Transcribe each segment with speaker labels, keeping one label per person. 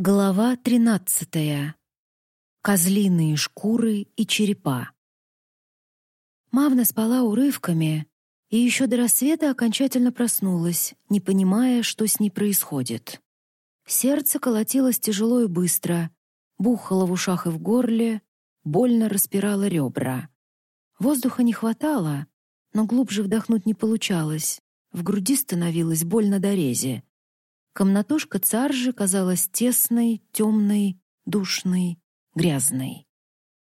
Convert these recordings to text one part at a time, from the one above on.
Speaker 1: Глава тринадцатая. Козлиные шкуры и черепа. Мавна спала урывками и еще до рассвета окончательно проснулась, не понимая, что с ней происходит. Сердце колотилось тяжело и быстро, бухало в ушах и в горле, больно распирало ребра. Воздуха не хватало, но глубже вдохнуть не получалось. В груди становилось больно до рези. Комнатушка царжи казалась тесной, темной, душной, грязной.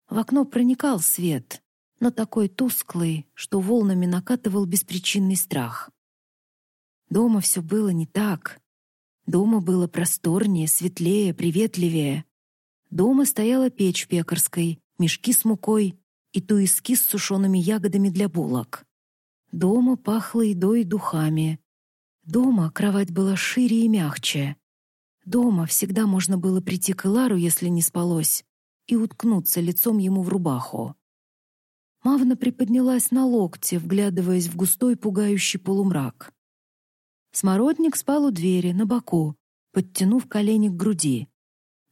Speaker 1: В окно проникал свет, но такой тусклый, что волнами накатывал беспричинный страх. Дома все было не так. Дома было просторнее, светлее, приветливее. Дома стояла печь пекарской, мешки с мукой и туиски с сушеными ягодами для булок. Дома пахло едой и духами, Дома кровать была шире и мягче. Дома всегда можно было прийти к Илару, если не спалось, и уткнуться лицом ему в рубаху. Мавна приподнялась на локте, вглядываясь в густой пугающий полумрак. Смородник спал у двери, на боку, подтянув колени к груди.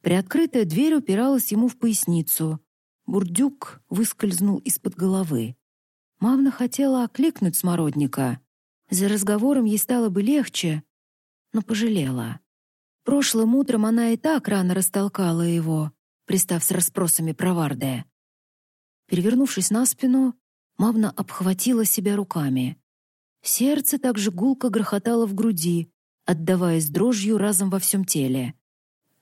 Speaker 1: Приоткрытая дверь упиралась ему в поясницу. Бурдюк выскользнул из-под головы. Мавна хотела окликнуть Смородника, за разговором ей стало бы легче, но пожалела. Прошлым утром она и так рано растолкала его, пристав с расспросами про Варде. Перевернувшись на спину, Мавна обхватила себя руками. Сердце также гулко грохотало в груди, отдаваясь дрожью разом во всем теле.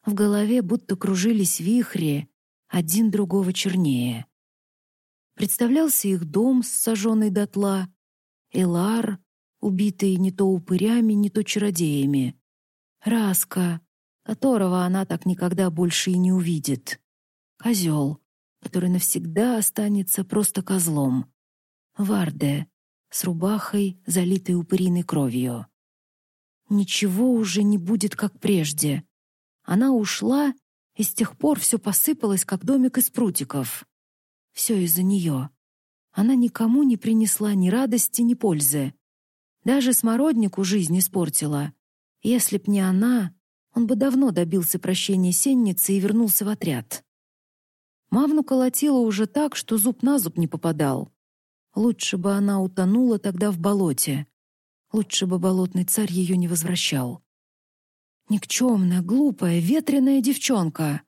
Speaker 1: В голове будто кружились вихри, один другого чернее. Представлялся их дом, сожженный дотла, Элар, убитые не то упырями, не то чародеями. Раска, которого она так никогда больше и не увидит. Козел, который навсегда останется просто козлом. Варде, с рубахой, залитой упыриной кровью. Ничего уже не будет, как прежде. Она ушла, и с тех пор все посыпалось, как домик из прутиков. Все из-за нее. Она никому не принесла ни радости, ни пользы. Даже смороднику жизнь испортила. Если б не она, он бы давно добился прощения сенницы и вернулся в отряд. Мавну колотила уже так, что зуб на зуб не попадал. Лучше бы она утонула тогда в болоте. Лучше бы болотный царь ее не возвращал. Никчемная, глупая, ветреная девчонка.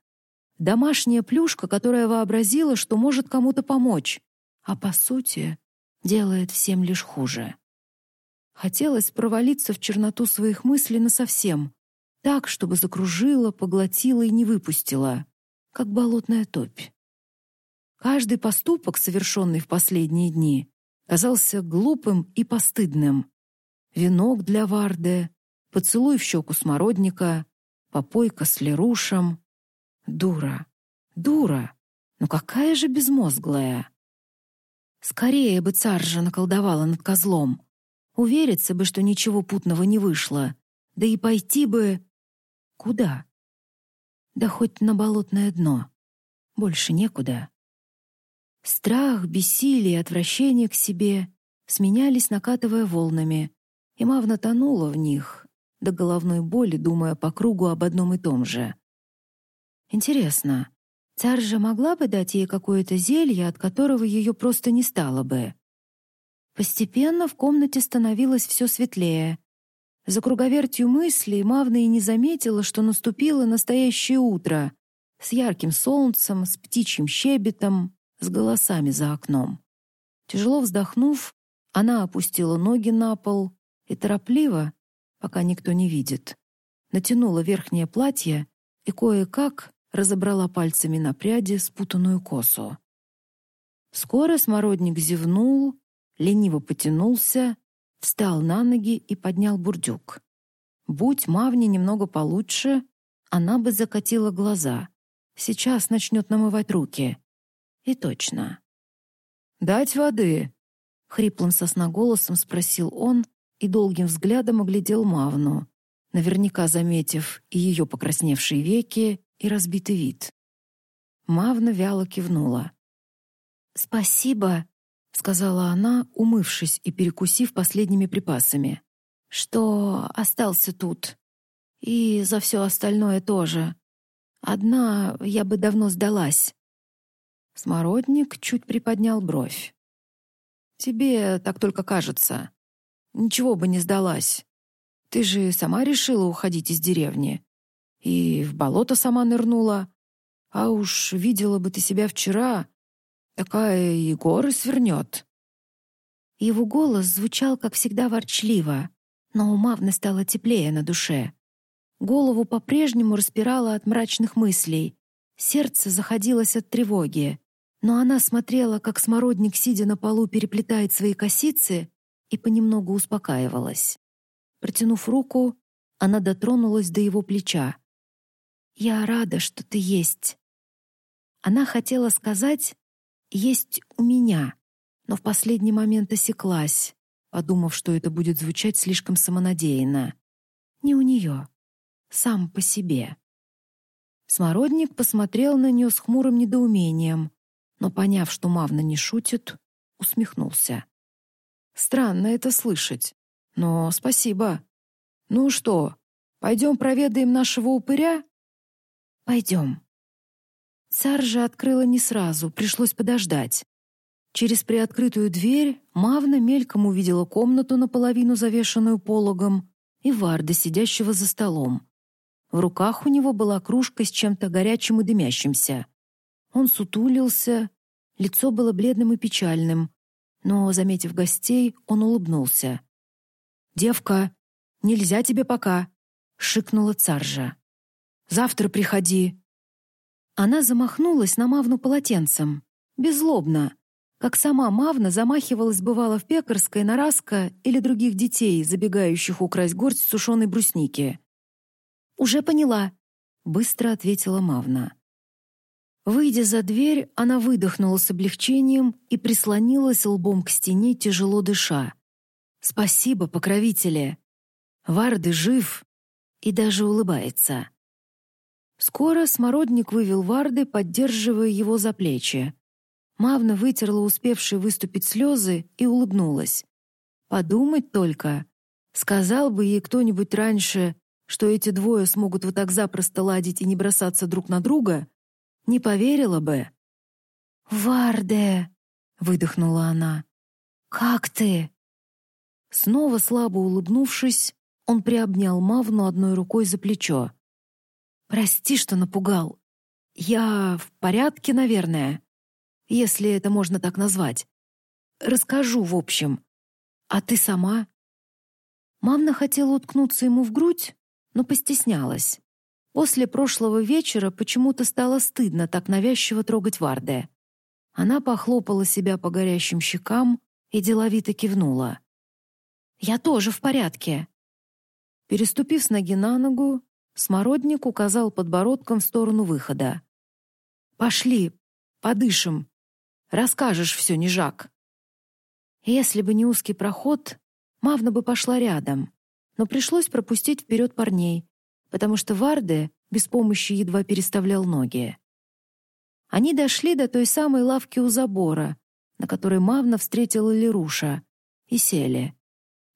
Speaker 1: Домашняя плюшка, которая вообразила, что может кому-то помочь, а по сути делает всем лишь хуже. Хотелось провалиться в черноту своих мыслей насовсем, так, чтобы закружила, поглотила и не выпустила, как болотная топь. Каждый поступок, совершенный в последние дни, казался глупым и постыдным. Венок для Варде, поцелуй в щеку смородника, попойка с Лерушем. Дура, дура, ну какая же безмозглая! Скорее бы царь же наколдовала над козлом, Увериться бы, что ничего путного не вышло. Да и пойти бы... Куда? Да хоть на болотное дно. Больше некуда. Страх, бессилие, отвращение к себе сменялись, накатывая волнами, и Мавна тонула в них, до головной боли, думая по кругу об одном и том же. Интересно, царь же могла бы дать ей какое-то зелье, от которого ее просто не стало бы? Постепенно в комнате становилось все светлее. За круговертью мыслей Мавна и не заметила, что наступило настоящее утро с ярким солнцем, с птичьим щебетом, с голосами за окном. Тяжело вздохнув, она опустила ноги на пол и торопливо, пока никто не видит, натянула верхнее платье и кое-как разобрала пальцами на пряди спутанную косу. Скоро смородник зевнул лениво потянулся, встал на ноги и поднял бурдюк. Будь Мавне немного получше, она бы закатила глаза. Сейчас начнет намывать руки. И точно. «Дать воды?» — хриплым сосноголосом спросил он и долгим взглядом оглядел Мавну, наверняка заметив и ее покрасневшие веки, и разбитый вид. Мавна вяло кивнула. «Спасибо», — сказала она, умывшись и перекусив последними припасами, — «что остался тут. И за все остальное тоже. Одна я бы давно сдалась». Смородник чуть приподнял бровь. «Тебе так только кажется. Ничего бы не сдалась. Ты же сама решила уходить из деревни. И в болото сама нырнула. А уж видела бы ты себя вчера, такая и горы свернет». Его голос звучал, как всегда, ворчливо, но у Мавны стало теплее на душе. Голову по-прежнему распирало от мрачных мыслей. Сердце заходилось от тревоги. Но она смотрела, как смородник, сидя на полу, переплетает свои косицы, и понемногу успокаивалась. Протянув руку, она дотронулась до его плеча. «Я рада, что ты есть». Она хотела сказать «есть у меня», но в последний момент осеклась, подумав, что это будет звучать слишком самонадеянно. Не у нее, сам по себе. Смородник посмотрел на нее с хмурым недоумением, но, поняв, что Мавна не шутит, усмехнулся. «Странно это слышать, но спасибо. Ну что, пойдем проведаем нашего упыря?» «Пойдем». Царь же открыла не сразу, пришлось подождать. Через приоткрытую дверь Мавна мельком увидела комнату, наполовину завешенную пологом, и Варда, сидящего за столом. В руках у него была кружка с чем-то горячим и дымящимся. Он сутулился, лицо было бледным и печальным, но, заметив гостей, он улыбнулся. «Девка, нельзя тебе пока», — шикнула царжа. «Завтра приходи». Она замахнулась на Мавну полотенцем, беззлобно, как сама Мавна замахивалась бывало в пекарской на Раска или других детей, забегающих украсть горсть сушеной брусники. «Уже поняла», — быстро ответила Мавна. Выйдя за дверь, она выдохнула с облегчением и прислонилась лбом к стене, тяжело дыша. «Спасибо, покровители! Варды жив и даже улыбается». Скоро Смородник вывел Варды, поддерживая его за плечи. Мавна вытерла успевшие выступить слезы и улыбнулась. Подумать только. Сказал бы ей кто-нибудь раньше, что эти двое смогут вот так запросто ладить и не бросаться друг на друга, не поверила бы. «Варде!» — выдохнула она. «Как ты?» Снова слабо улыбнувшись, он приобнял Мавну одной рукой за плечо. «Прости, что напугал. Я в порядке, наверное если это можно так назвать. Расскажу, в общем. А ты сама?» Мамна хотела уткнуться ему в грудь, но постеснялась. После прошлого вечера почему-то стало стыдно так навязчиво трогать Варде. Она похлопала себя по горящим щекам и деловито кивнула. «Я тоже в порядке». Переступив с ноги на ногу, Смородник указал подбородком в сторону выхода. «Пошли, подышим. Расскажешь все, не Жак. Если бы не узкий проход, Мавна бы пошла рядом, но пришлось пропустить вперед парней, потому что Варде без помощи едва переставлял ноги. Они дошли до той самой лавки у забора, на которой Мавна встретила Леруша, и сели.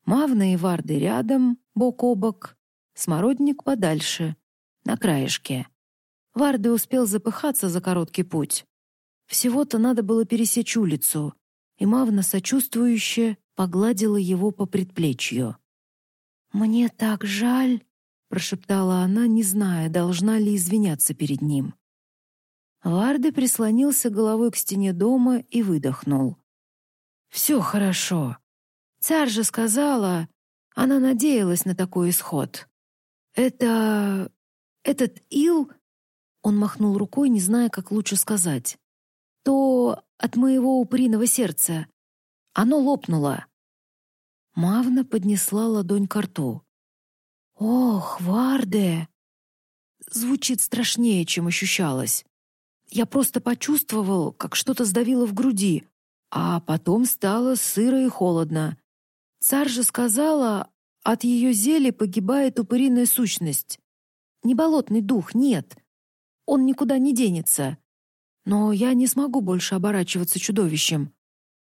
Speaker 1: Мавна и Варды рядом, бок о бок, смородник подальше, на краешке. Варды успел запыхаться за короткий путь. Всего-то надо было пересечь улицу, и Мавна сочувствующе погладила его по предплечью. «Мне так жаль», — прошептала она, не зная, должна ли извиняться перед ним. Варды прислонился головой к стене дома и выдохнул. «Все хорошо. Царь же сказала, она надеялась на такой исход. Это... этот ил...» Он махнул рукой, не зная, как лучше сказать то от моего упыриного сердца. Оно лопнуло. Мавна поднесла ладонь к рту. «Ох, Варде!» Звучит страшнее, чем ощущалось. Я просто почувствовал, как что-то сдавило в груди, а потом стало сыро и холодно. Царь же сказала, от ее зелья погибает упыриная сущность. Не болотный дух, нет. Он никуда не денется. Но я не смогу больше оборачиваться чудовищем.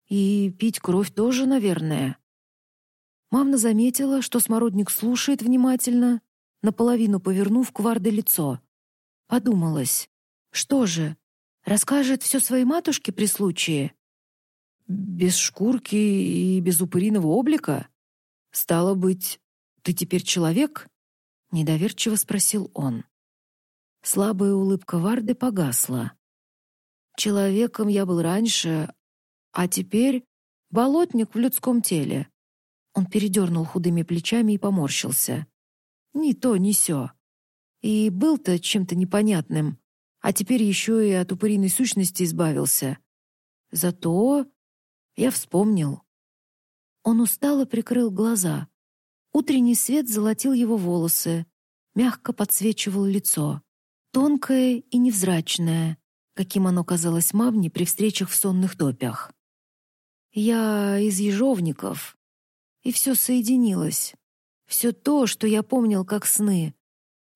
Speaker 1: И пить кровь тоже, наверное. Мамна заметила, что смородник слушает внимательно, наполовину повернув к Варде лицо. Подумалось, что же, расскажет все своей матушке при случае? Без шкурки и без упыриного облика? Стало быть, ты теперь человек? Недоверчиво спросил он. Слабая улыбка Варды погасла. Человеком я был раньше, а теперь болотник в людском теле. Он передернул худыми плечами и поморщился. Ни то, ни сё. И был-то чем-то непонятным, а теперь еще и от упыриной сущности избавился. Зато я вспомнил. Он устало прикрыл глаза. Утренний свет золотил его волосы, мягко подсвечивал лицо. Тонкое и невзрачное, каким оно казалось Мавне при встречах в сонных топях. «Я из ежовников», и все соединилось. Все то, что я помнил как сны.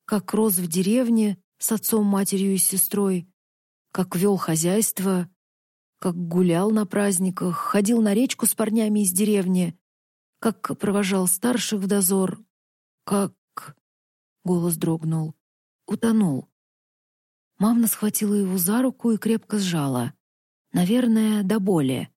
Speaker 1: Как рос в деревне с отцом, матерью и сестрой, как вел хозяйство, как гулял на праздниках, ходил на речку с парнями из деревни, как провожал старших в дозор, как... Голос дрогнул. Утонул. Мамна схватила его за руку и крепко сжала. Наверное, до боли.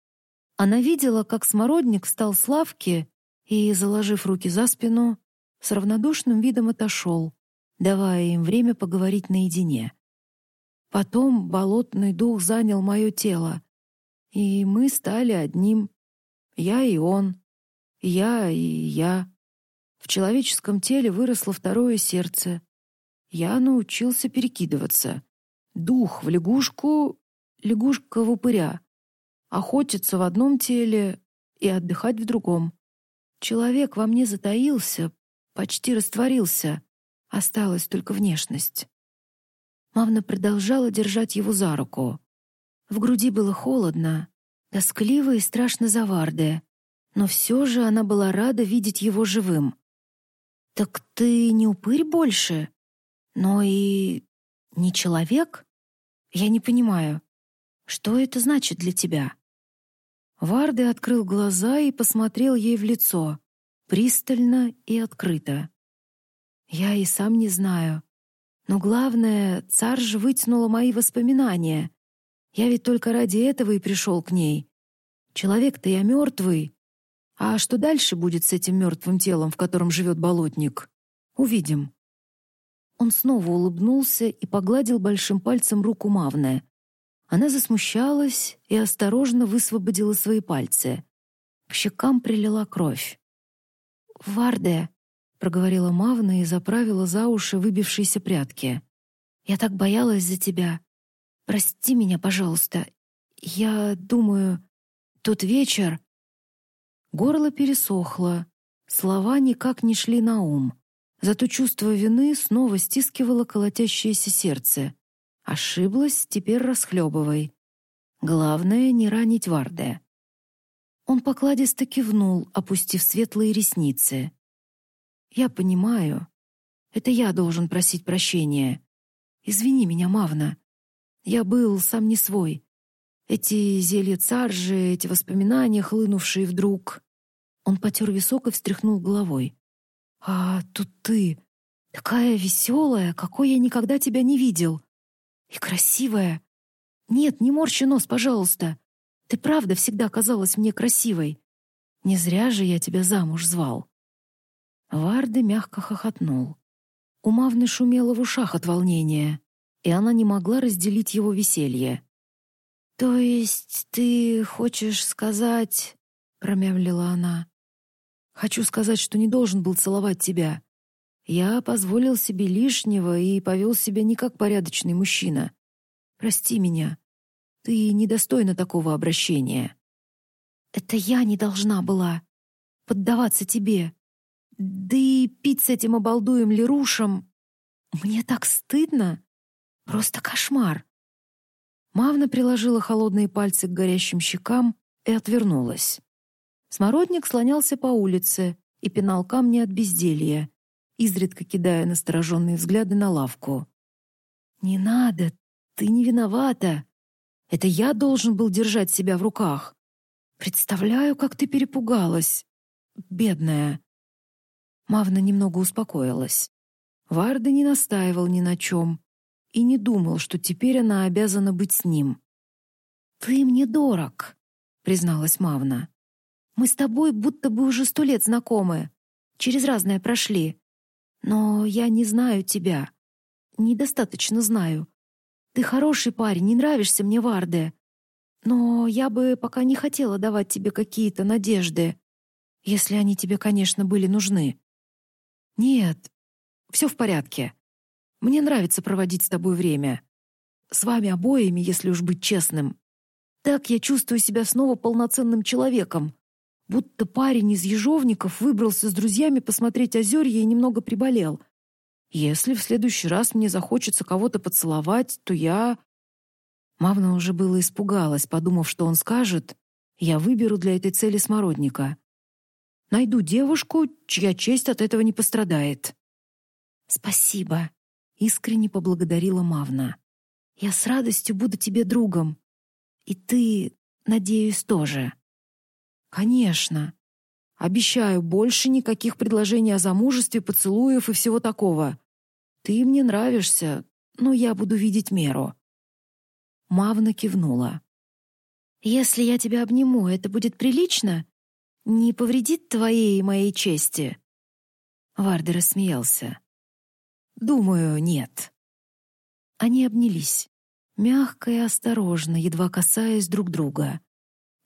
Speaker 1: Она видела, как смородник встал с лавки и, заложив руки за спину, с равнодушным видом отошел, давая им время поговорить наедине. Потом болотный дух занял мое тело, и мы стали одним. Я и он, я и я. В человеческом теле выросло второе сердце. Я научился перекидываться. Дух в лягушку, лягушка в упыря. Охотиться в одном теле и отдыхать в другом. Человек во мне затаился, почти растворился. Осталась только внешность. Мавна продолжала держать его за руку. В груди было холодно, тоскливо и страшно за Варде, но все же она была рада видеть его живым. «Так ты не упырь больше, но и не человек? Я не понимаю, что это значит для тебя?» Варды открыл глаза и посмотрел ей в лицо, пристально и открыто. «Я и сам не знаю. Но главное, царь же вытянула мои воспоминания. Я ведь только ради этого и пришел к ней. Человек-то я мертвый. А что дальше будет с этим мертвым телом, в котором живет болотник? Увидим». Он снова улыбнулся и погладил большим пальцем руку Мавне, она засмущалась и осторожно высвободила свои пальцы. К щекам прилила кровь. «Варде», — проговорила Мавна и заправила за уши выбившиеся прятки. «Я так боялась за тебя. Прости меня, пожалуйста. Я думаю, тот вечер...» Горло пересохло, слова никак не шли на ум. Зато чувство вины снова стискивало колотящееся сердце. Ошиблась, теперь расхлебывай. Главное — не ранить Варде. Он покладисто кивнул, опустив светлые ресницы. «Я понимаю. Это я должен просить прощения. Извини меня, Мавна. Я был сам не свой. Эти зелья царжи, эти воспоминания, хлынувшие вдруг...» Он потер висок и встряхнул головой. «А тут ты, такая веселая, какой я никогда тебя не видел. И красивая. Нет, не морщи нос, пожалуйста. Ты правда всегда казалась мне красивой. Не зря же я тебя замуж звал. Варда мягко хохотнул. У Мавны шумело в ушах от волнения, и она не могла разделить его веселье. «То есть ты хочешь сказать...» — промямлила она. «Хочу сказать, что не должен был целовать тебя. Я позволил себе лишнего и повел себя не как порядочный мужчина. Прости меня. Ты недостойна такого обращения. Это я не должна была поддаваться тебе. Да и пить с этим обалдуем Лерушем. Мне так стыдно. Просто кошмар. Мавна приложила холодные пальцы к горящим щекам и отвернулась. Смородник слонялся по улице и пинал камни от безделья, изредка кидая настороженные взгляды на лавку. «Не надо, ты не виновата. Это я должен был держать себя в руках. Представляю, как ты перепугалась. Бедная». Мавна немного успокоилась. Варда не настаивал ни на чем. И не думал, что теперь она обязана быть с ним. «Ты мне дорог», — призналась Мавна. «Мы с тобой будто бы уже сто лет знакомы, через разное прошли. Но я не знаю тебя. Недостаточно знаю. Ты хороший парень, не нравишься мне, Варде. Но я бы пока не хотела давать тебе какие-то надежды, если они тебе, конечно, были нужны. Нет, все в порядке. Мне нравится проводить с тобой время. С вами обоими, если уж быть честным. Так я чувствую себя снова полноценным человеком. Будто парень из Ежовников выбрался с друзьями посмотреть озерье и немного приболел. Если в следующий раз мне захочется кого-то поцеловать, то я... Мавна уже было испугалась, подумав, что он скажет, «Я выберу для этой цели смородника. Найду девушку, чья честь от этого не пострадает». «Спасибо», — искренне поблагодарила Мавна. «Я с радостью буду тебе другом. И ты, надеюсь, тоже». «Конечно. Обещаю, больше никаких предложений о замужестве, поцелуев и всего такого. Ты мне нравишься, но я буду видеть меру». Мавна кивнула. «Если я тебя обниму, это будет прилично? Не повредит твоей и моей чести?» Вардер рассмеялся. «Думаю, нет». Они обнялись, мягко и осторожно, едва касаясь друг друга.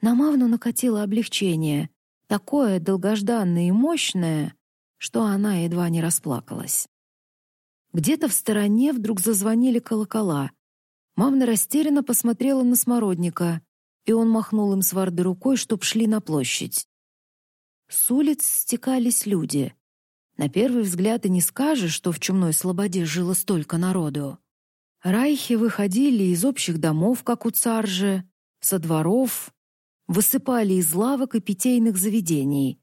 Speaker 1: На Мавну накатило облегчение, такое долгожданное и мощное, что она едва не расплакалась. Где-то в стороне вдруг зазвонили колокола — Мавна растерянно посмотрела на Смородника, и он махнул им с Варды рукой, чтоб шли на площадь. С улиц стекались люди. На первый взгляд и не скажешь, что в Чумной Слободе жило столько народу. Райхи выходили из общих домов, как у царжи, со дворов, высыпали из лавок и питейных заведений.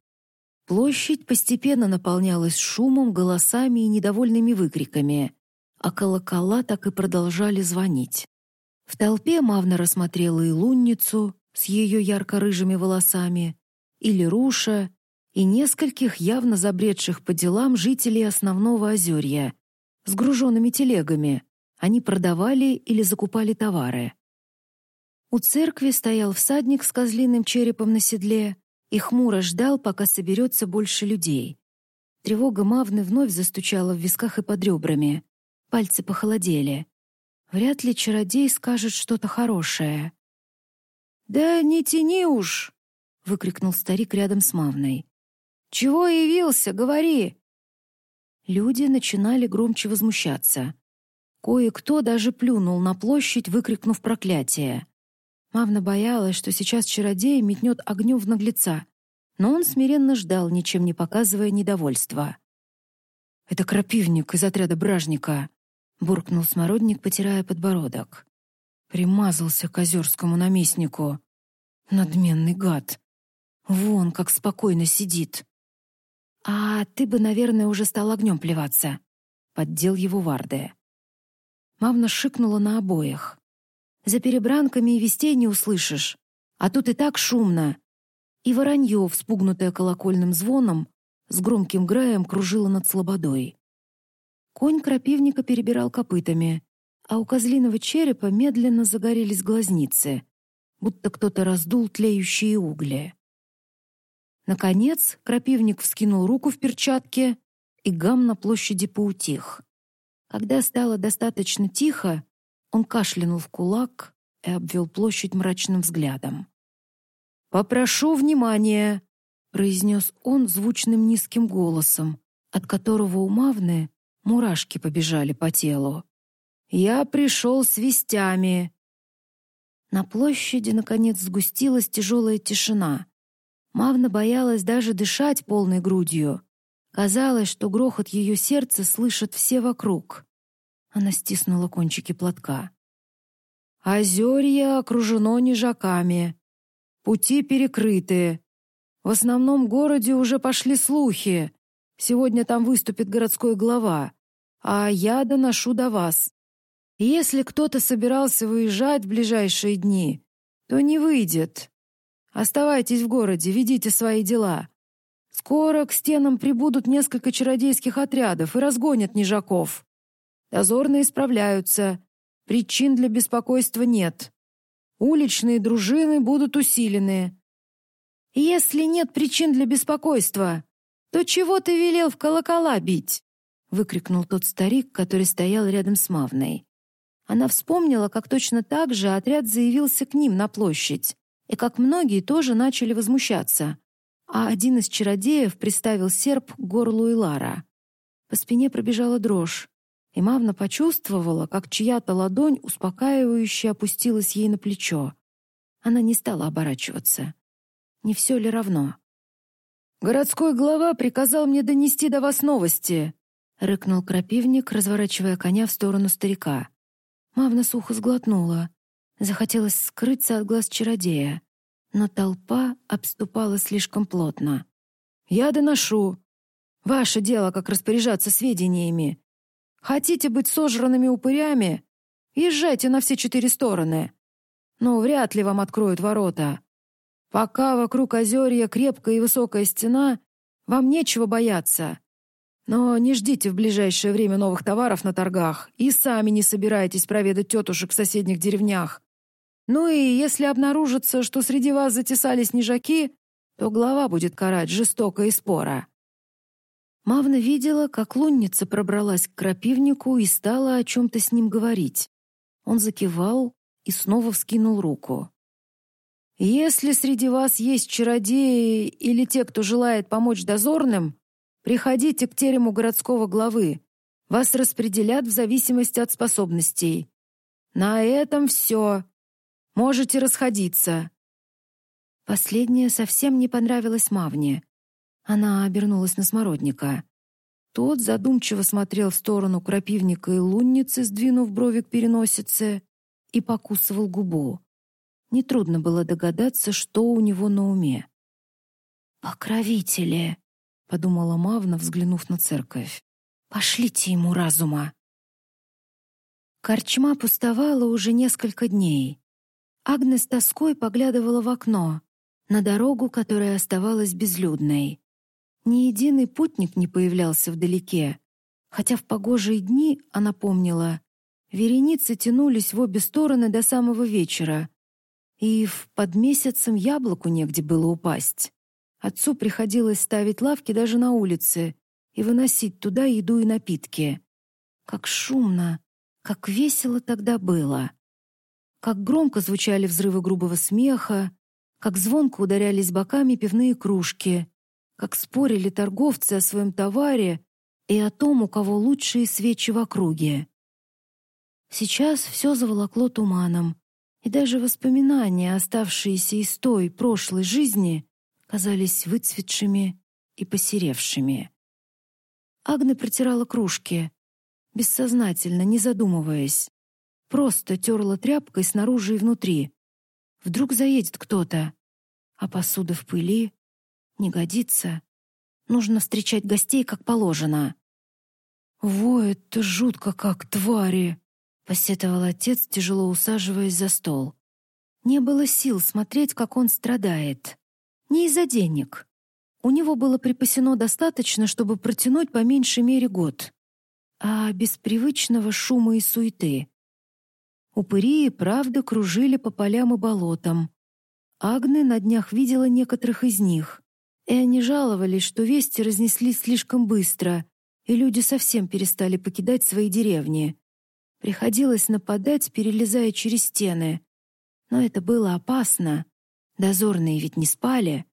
Speaker 1: Площадь постепенно наполнялась шумом, голосами и недовольными выкриками а колокола так и продолжали звонить. В толпе Мавна рассмотрела и лунницу с ее ярко-рыжими волосами, и Леруша, и нескольких явно забредших по делам жителей основного озерья с груженными телегами. Они продавали или закупали товары. У церкви стоял всадник с козлиным черепом на седле и хмуро ждал, пока соберется больше людей. Тревога Мавны вновь застучала в висках и под ребрами. Пальцы похолодели. Вряд ли чародей скажет что-то хорошее. «Да не тяни уж!» — выкрикнул старик рядом с Мавной. «Чего явился? Говори!» Люди начинали громче возмущаться. Кое-кто даже плюнул на площадь, выкрикнув проклятие. Мавна боялась, что сейчас чародей метнет огнем в наглеца, но он смиренно ждал, ничем не показывая недовольства. «Это крапивник из отряда бражника», буркнул смородник, потирая подбородок. Примазался к озерскому наместнику. Надменный гад. Вон, как спокойно сидит. А ты бы, наверное, уже стал огнем плеваться. Поддел его Варде. Мавна шикнула на обоих. За перебранками и вестей не услышишь. А тут и так шумно. И воронье, вспугнутое колокольным звоном, с громким граем кружило над слободой. Конь крапивника перебирал копытами, а у козлиного черепа медленно загорелись глазницы, будто кто-то раздул тлеющие угли. Наконец, крапивник вскинул руку в перчатке, и гам на площади поутих. Когда стало достаточно тихо, он кашлянул в кулак и обвел площадь мрачным взглядом. «Попрошу внимания!» — произнес он звучным низким голосом, от которого у Мавны Мурашки побежали по телу. «Я пришел с вестями!» На площади, наконец, сгустилась тяжелая тишина. Мавна боялась даже дышать полной грудью. Казалось, что грохот ее сердца слышат все вокруг. Она стиснула кончики платка. «Озерье окружено нежаками. Пути перекрыты. В основном городе уже пошли слухи. Сегодня там выступит городской глава, а я доношу до вас. Если кто-то собирался выезжать в ближайшие дни, то не выйдет. Оставайтесь в городе, ведите свои дела. Скоро к стенам прибудут несколько чародейских отрядов и разгонят нежаков.
Speaker 2: Дозорные справляются. Причин для беспокойства нет. Уличные дружины будут усилены. Если нет причин для беспокойства, то чего ты велел в колокола бить? выкрикнул тот старик, который стоял рядом с Мавной. Она вспомнила, как точно так же отряд заявился к ним на площадь, и как многие тоже начали возмущаться. А один из чародеев приставил серп к горлу Илара. По спине пробежала дрожь, и Мавна почувствовала, как чья-то ладонь успокаивающе опустилась ей на плечо. Она не стала оборачиваться. Не все ли равно? «Городской глава приказал мне донести до вас новости», — рыкнул крапивник, разворачивая коня в сторону старика. Мавна сухо сглотнула. Захотелось скрыться от глаз чародея, но толпа обступала слишком плотно. «Я доношу. Ваше дело, как распоряжаться сведениями. Хотите быть сожранными упырями? Езжайте на все четыре стороны. Но вряд ли вам откроют ворота. Пока вокруг озерья крепкая и высокая стена, вам нечего бояться. Но не ждите в ближайшее время новых товаров на торгах и сами не собирайтесь проведать тетушек в соседних деревнях. Ну и если обнаружится, что среди вас затесались нежаки, то глава будет карать жестоко и спора. Мавна видела, как лунница пробралась к крапивнику и стала о чем-то с ним говорить. Он закивал и снова вскинул руку. «Если среди вас есть чародеи или те, кто желает помочь дозорным, Приходите к терему городского главы. Вас распределят в зависимости от способностей. На этом все. Можете расходиться». Последнее совсем не понравилось Мавне. Она обернулась на Смородника. Тот задумчиво смотрел в сторону крапивника и лунницы, сдвинув брови к переносице, и покусывал губу. Нетрудно было догадаться, что у него на уме. «Покровители!» подумала Мавна, взглянув на церковь. Пошлите ему разума. Корчма пустовала уже несколько дней. Агнес тоской поглядывала в окно, на дорогу, которая оставалась безлюдной. Ни единый путник не появлялся вдалеке, хотя в погожие дни, она помнила, вереницы тянулись в обе стороны до самого вечера, и в под месяцем яблоку негде было упасть. Отцу приходилось ставить лавки даже на улице и выносить туда еду и напитки. Как шумно, как весело тогда было. Как громко звучали взрывы грубого смеха, как звонко ударялись боками пивные кружки, как спорили торговцы о своем товаре и о том, у кого лучшие свечи в округе. Сейчас все заволокло туманом, и даже воспоминания, оставшиеся из той прошлой жизни, казались выцветшими и посеревшими. Агна протирала кружки, бессознательно, не задумываясь. Просто терла тряпкой снаружи и внутри. Вдруг заедет кто-то, а посуда в пыли не годится. Нужно встречать гостей как положено. «Воет-то жутко, как твари!» — посетовал отец, тяжело усаживаясь за стол. Не было сил смотреть, как он страдает. Не из-за денег. У него было припасено достаточно, чтобы протянуть по меньшей мере год. А без привычного шума и суеты. Упыри и правда кружили по полям и болотам. Агне на днях видела некоторых из них. И они жаловались, что вести разнеслись слишком быстро, и люди совсем перестали покидать свои деревни. Приходилось нападать, перелезая через стены. Но это было опасно. Дозорные ведь не спали.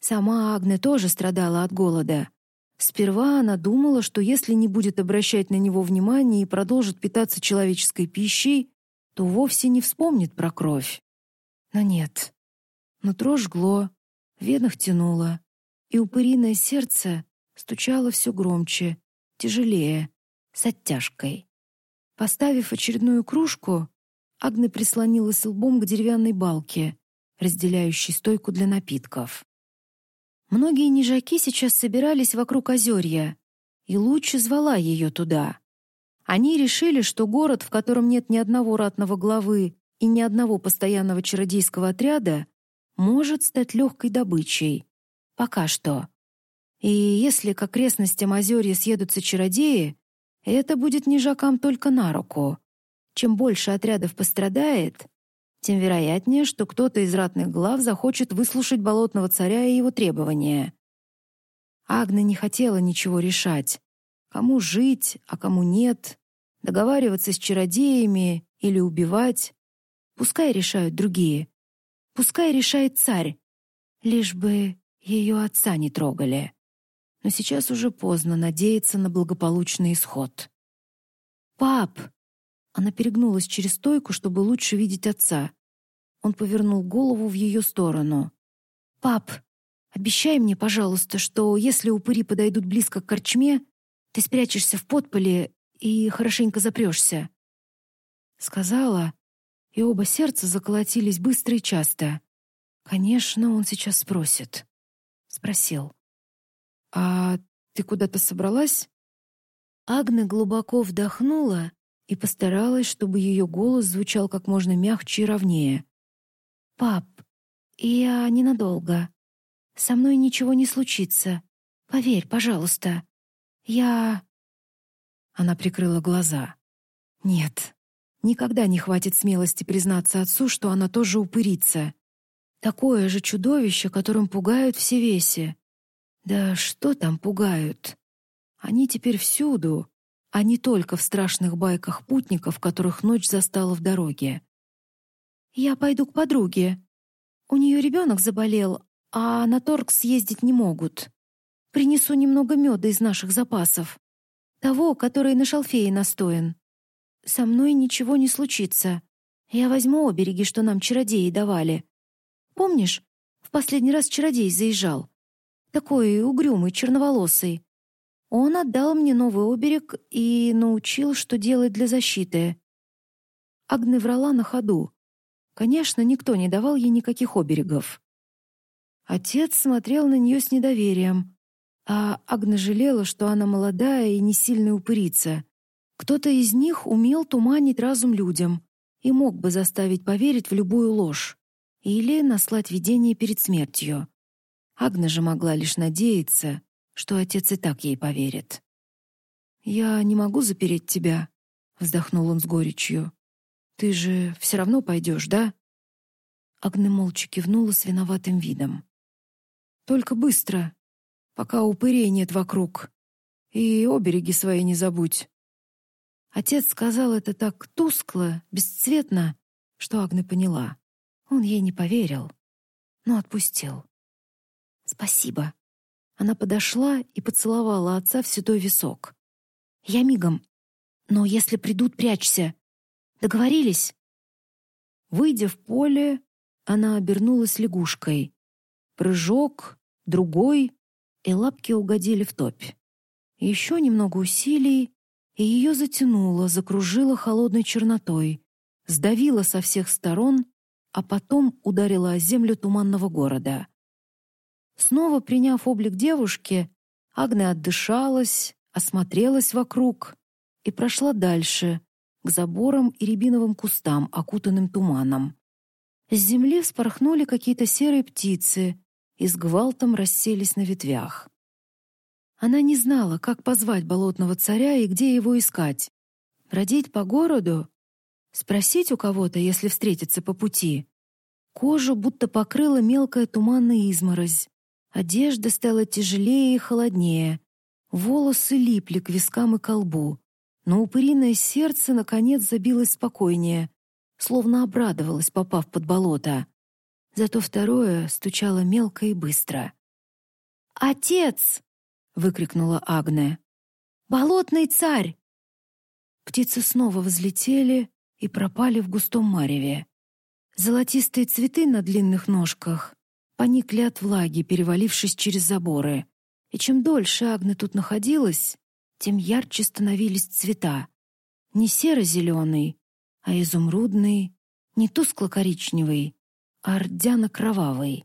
Speaker 2: Сама Агне тоже страдала от голода. Сперва она думала, что если не будет обращать на него внимания и продолжит питаться человеческой пищей, то вовсе не вспомнит про кровь. Но нет. Нутро жгло, венах тянуло, и упыриное сердце стучало все громче, тяжелее, с оттяжкой. Поставив очередную кружку, Агне прислонилась лбом к деревянной балке, разделяющий стойку для напитков. Многие нежаки сейчас собирались вокруг озерья, и Лучи звала ее туда. Они решили, что город, в котором нет ни одного ратного главы и ни одного постоянного чародейского отряда, может стать легкой добычей. Пока что. И если к окрестностям озерья съедутся чародеи,
Speaker 1: Это будет нежакам только на руку. Чем больше отрядов пострадает, тем вероятнее, что кто-то из ратных глав захочет выслушать болотного царя и его требования. Агна не хотела ничего решать. Кому жить, а кому нет, договариваться с чародеями или убивать. Пускай решают другие. Пускай решает царь. Лишь бы ее отца не трогали. Но сейчас уже поздно надеяться на благополучный исход. «Пап!» Она перегнулась через стойку, чтобы лучше видеть отца. Он повернул голову в ее сторону. «Пап, обещай мне, пожалуйста, что если упыри подойдут близко к корчме, ты спрячешься в подполе и хорошенько запрешься». Сказала, и оба сердца заколотились быстро и часто. Конечно, он сейчас спросит. Спросил. «А ты куда-то собралась?» Агна глубоко вдохнула и постаралась, чтобы ее голос звучал как можно мягче и ровнее. «Пап, я ненадолго. Со мной ничего не случится. Поверь, пожалуйста. Я...» Она прикрыла глаза. «Нет, никогда не хватит смелости признаться отцу, что она тоже упырится. Такое же чудовище, которым пугают все веси. Да что там пугают? Они теперь всюду, а не только в страшных байках путников, которых ночь застала в дороге. «Я пойду к подруге. У нее ребенок заболел, а на торг съездить не могут. Принесу немного меда из наших запасов. Того, который на шалфее настоен. Со мной ничего не случится. Я возьму обереги, что нам чародеи давали. Помнишь, в последний раз чародей заезжал? Такой угрюмый, черноволосый. Он отдал мне новый оберег и научил, что делать для защиты. Агне врала на ходу. Конечно, никто не давал ей никаких оберегов. Отец смотрел на нее с недоверием, а Агна жалела, что она молодая и не сильно упырица. Кто-то из них умел туманить разум людям и мог бы заставить поверить в любую ложь или наслать видение перед смертью. Агна же могла лишь надеяться, что отец и так ей поверит. «Я не могу запереть тебя», — вздохнул он с горечью. Ты же все равно пойдешь, да? Агне молча кивнула с виноватым видом. Только быстро, пока упырей нет вокруг. И обереги свои не забудь. Отец сказал это так тускло, бесцветно, что Агне поняла. Он ей не поверил, но отпустил. «Спасибо». Она подошла и поцеловала отца в седой висок. «Я мигом. Но если придут, прячься. Договорились?» Выйдя в поле, она обернулась лягушкой. Прыжок, другой, и лапки угодили в топь. Еще немного усилий, и ее затянуло, закружило холодной чернотой, сдавило со всех сторон, а потом ударило о землю туманного города. Снова приняв облик девушки, Агне отдышалась, осмотрелась вокруг и прошла дальше, к заборам и рябиновым кустам, окутанным туманом. С земли вспорхнули какие-то серые птицы и с гвалтом расселись на ветвях. Она не знала, как позвать болотного царя и где его искать. Бродить по городу? Спросить у кого-то, если встретиться по пути? Кожу будто покрыла мелкая туманная изморозь. Одежда стала тяжелее и холоднее. Волосы липли к вискам и колбу но упыриное сердце наконец забилось спокойнее, словно обрадовалось, попав под болото. Зато второе стучало мелко и быстро. «Отец!» — выкрикнула Агне. «Болотный царь!» Птицы снова взлетели и пропали в густом мареве. Золотистые цветы на длинных ножках поникли от влаги, перевалившись через заборы. И чем дольше Агне тут находилась, тем ярче становились цвета. Не серо-зеленый, а изумрудный, не тускло-коричневый, а рдяно-кровавый.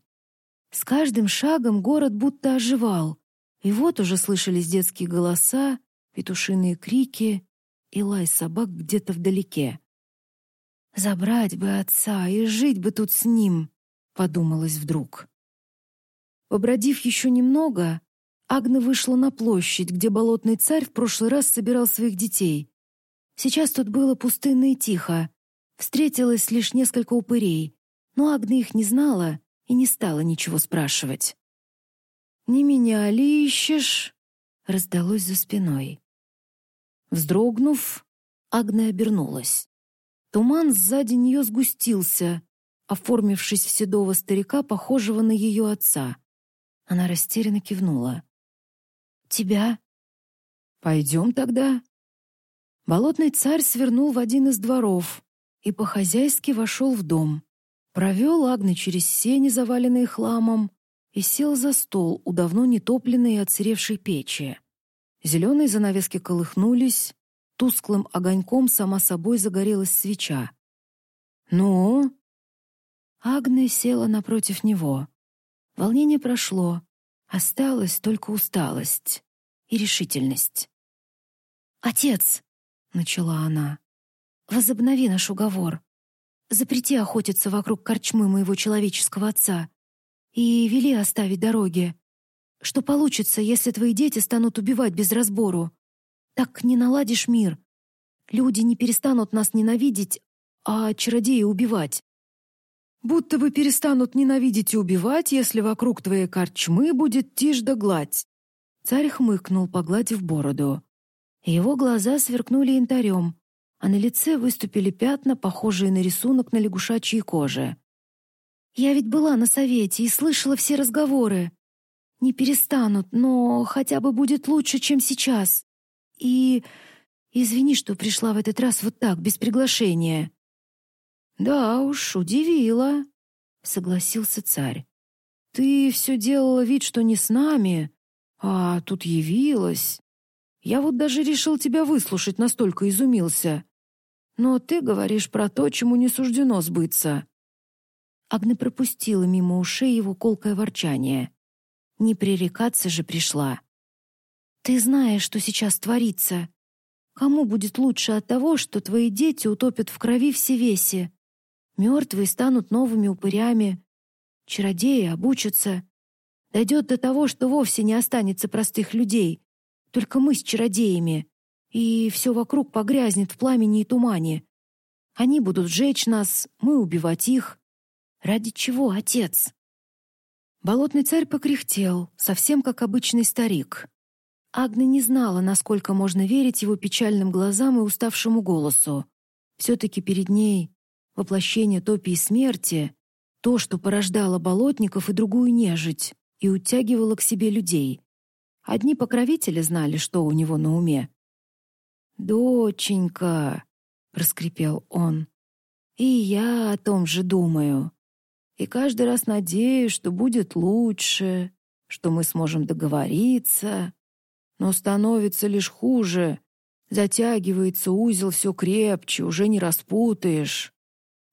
Speaker 1: С каждым шагом город будто оживал, и вот уже слышались детские голоса, петушиные крики и лай собак где-то вдалеке. «Забрать бы отца и жить бы тут с ним», — подумалось вдруг. Побродив еще немного,
Speaker 2: Агна вышла на площадь, где болотный царь в прошлый раз собирал своих детей. Сейчас тут было пустынно и тихо. Встретилось лишь несколько упырей, но Агна их не знала и не стала ничего спрашивать. «Не меня ли ищешь?» — раздалось за спиной. Вздрогнув, Агна обернулась. Туман сзади нее сгустился, оформившись в седого старика, похожего на ее отца. Она растерянно кивнула. «Тебя?» «Пойдем тогда». Болотный царь свернул в один из дворов и по-хозяйски вошел в дом. Провел Агны через сени, заваленные хламом, и сел за стол у давно нетопленной и отсыревшей печи. Зеленые занавески колыхнулись, тусклым огоньком сама собой загорелась свеча. «Ну?» Агне села напротив него. Волнение прошло, осталась только усталость и решительность. «Отец!» — начала она. «Возобнови наш уговор. Запрети охотиться вокруг корчмы моего человеческого отца и вели оставить дороги. Что получится, если твои дети станут убивать без разбору? Так не наладишь мир. Люди не перестанут нас ненавидеть, а чародеи убивать. Будто бы перестанут ненавидеть и убивать, если вокруг твоей корчмы будет тишь да гладь. Царь хмыкнул, погладив бороду. Его глаза сверкнули янтарем, а на лице выступили пятна, похожие на рисунок на лягушачьей коже. Я ведь была на совете и слышала все разговоры. Не перестанут, но хотя бы будет лучше, чем сейчас. И извини, что пришла в этот раз вот так, без приглашения. Да уж, удивила, согласился царь. Ты все делала вид, что не с нами, а тут явилась. Я вот даже решил тебя выслушать, настолько изумился. Но ты говоришь про то, чему не суждено сбыться. Агна пропустила мимо ушей его колкое ворчание. Не пререкаться же пришла. «Ты знаешь, что сейчас творится. Кому будет лучше от того, что твои дети утопят в крови все веси? Мертвые станут новыми упырями. Чародеи обучатся. Дойдет до того, что вовсе не останется простых людей. Только мы с чародеями. И все вокруг погрязнет в пламени и тумане. Они будут жечь нас, мы убивать их. Ради чего, отец? Болотный царь покряхтел, совсем как обычный старик. Агна не знала, насколько можно верить его печальным глазам и уставшему голосу. Все-таки перед ней воплощение топи и смерти, то, что порождало болотников и другую нежить и утягивало к себе людей. Одни покровители знали, что у него на уме. «Доченька», — проскрипел он, — «и я о том же думаю и каждый раз надеюсь, что будет лучше, что мы сможем договориться. Но становится лишь хуже. Затягивается узел все крепче, уже не распутаешь.